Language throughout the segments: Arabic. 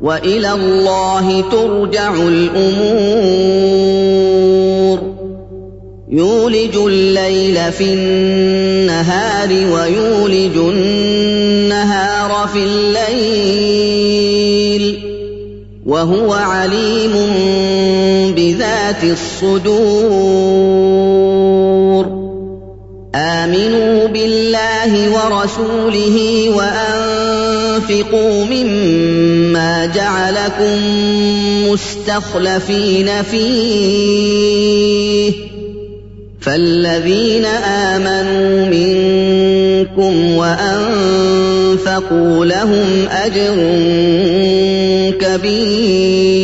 وإلى الله ترجع الأمور. يولج الليل في النهار ويولج النهار في الليل. وهو عليم بذات الصدور. آمنوا بالله ورسوله وانفقوا مما جعلكم مستخلفين فيه فالذين امنوا منكم وانفقوا لهم اجر كبير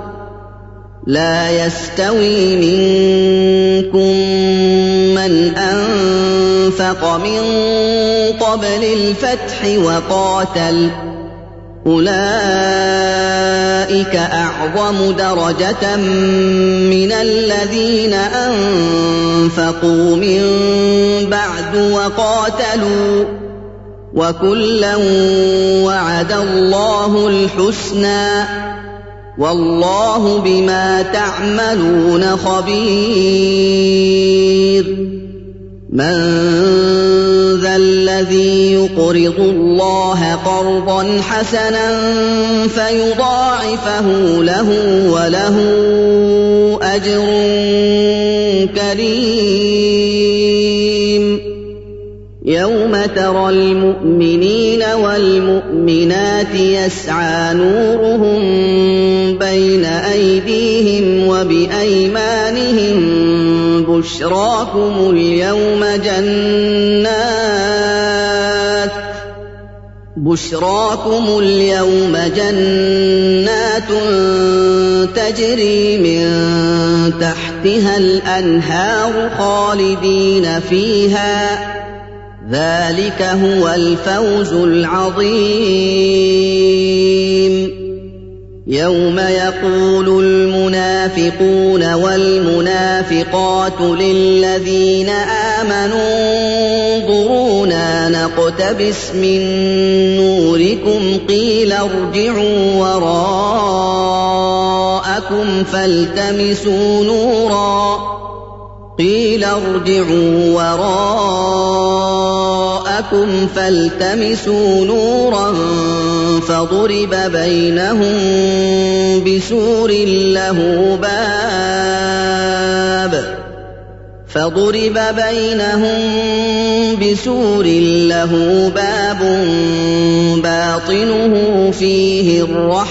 لا يستوي منكم من أنفق من قبل الفتح وقاتل. أولئك أعظم درجة من الذين أنفقوا من بعد وقاتلوا. وكلا وعد الله الحسنى. والله بما تعملون خبير. من ذا الذي يقرض الله قرضا حسنا فيضاعفه له وله أجر كريم. يوم ترى المؤمنين والمؤمنات يسعى نورهم بين ايديهم وبايمانهم بشراكم اليوم جنات بشراكم اليوم جنات تجري من تحتها الانهار خالدين فيها ذلك هو الفوز العظيم. يوم يقول المنافقون والمنافقات للذين آمنوا انظرونا نقتبس من نوركم قيل ارجعوا وراءكم فالتمسوا نورا. قيل ارجعوا وراءكم فالتمسوا نورا فضرب بينهم بسور له باب فضرب بينهم بسور له باب باطنه فيه الرحمة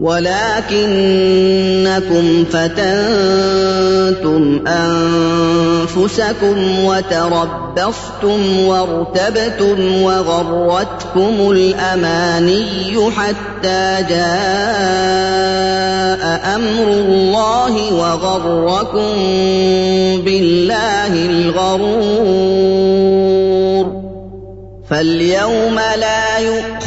ولكنكم فتنتم أنفسكم وتربصتم وارتبتم وغرتكم الأماني حتى جاء أمر الله وغركم بالله الغرور فاليوم لا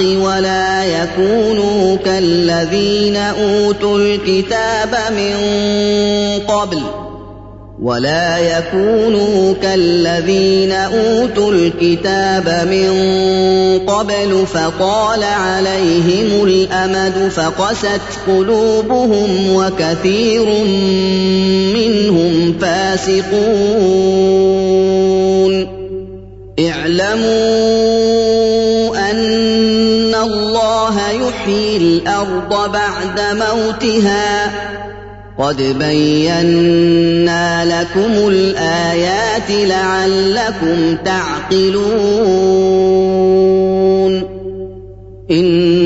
الحق ولا يكونوا كالذين أوتوا الكتاب من قبل ولا يكونوا كالذين أوتوا الكتاب من قبل فطال عليهم الأمد فقست قلوبهم وكثير منهم فاسقون. اعلموا يحيي الأرض بعد موتها قد بينا لكم الآيات لعلكم تعقلون إن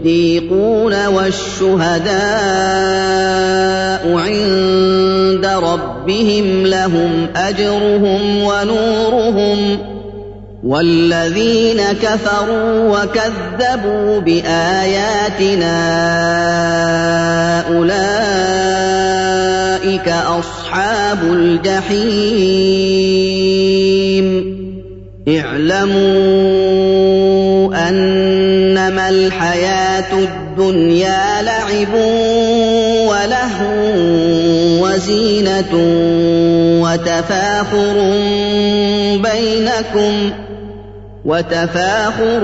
الصديقون والشهداء عند ربهم لهم أجرهم ونورهم والذين كفروا وكذبوا بآياتنا أولئك أصحاب الجحيم. اعلموا أنما الحياة الدنيا لعب ولهو وزينة وتفاخر بينكم وتفاخر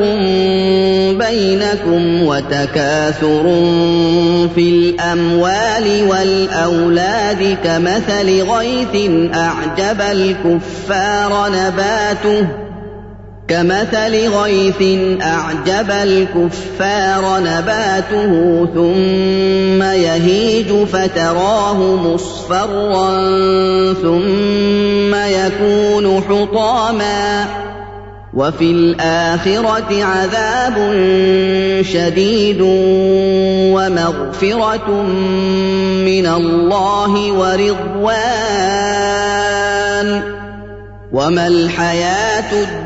بينكم وتكاثر في الأموال والأولاد كمثل غيث أعجب الكفار نباته كمثل غيث أعجب الكفار نباته ثم يهيج فتراه مصفرا ثم يكون حطاما وفي الآخرة عذاب شديد ومغفرة من الله ورضوان وما الحياة الدنيا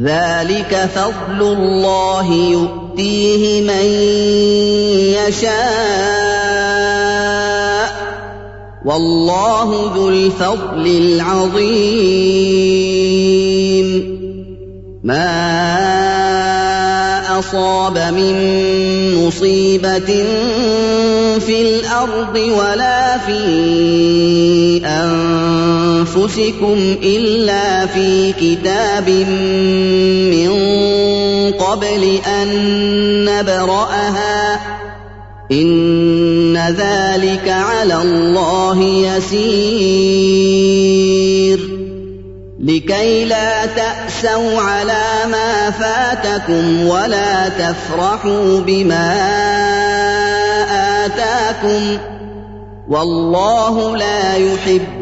ذلك فضل الله يؤتيه من يشاء والله ذو الفضل العظيم. ما أصاب من مصيبة في الأرض ولا في أنفسكم إلا في كتاب من قبل أن نبرأها إن ذلك على الله يسير لكي لا تأسوا على ما فاتكم ولا تفرحوا بما آتاكم والله لا يحب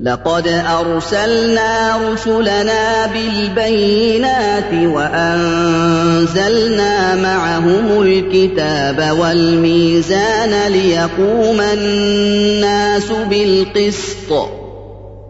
لقد أرسلنا رسلنا بالبينات وأنزلنا معهم الكتاب والميزان ليقوم الناس بالقسط.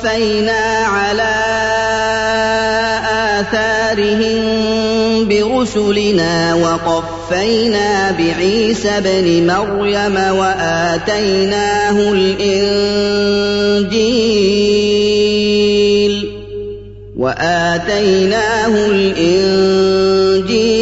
قفينا على آثارهم برسلنا وقفينا بعيسى ابن مريم وآتيناه الإنجيل وآتيناه الإنجيل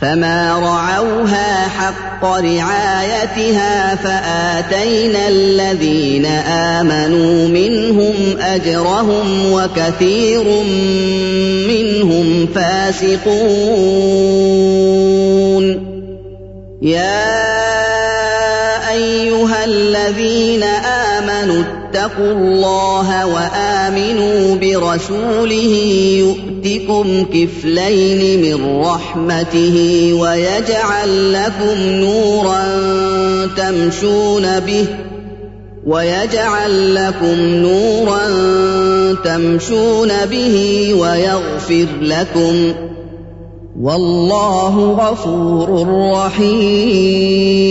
فما رعوها حق رعايتها فاتينا الذين امنوا منهم اجرهم وكثير منهم فاسقون يا ايها الذين اتقوا الله وآمنوا برسوله يؤتكم كفلين من رحمته ويجعل لكم نورا تمشون به ويجعل لكم نورا تمشون به ويغفر لكم والله غفور رحيم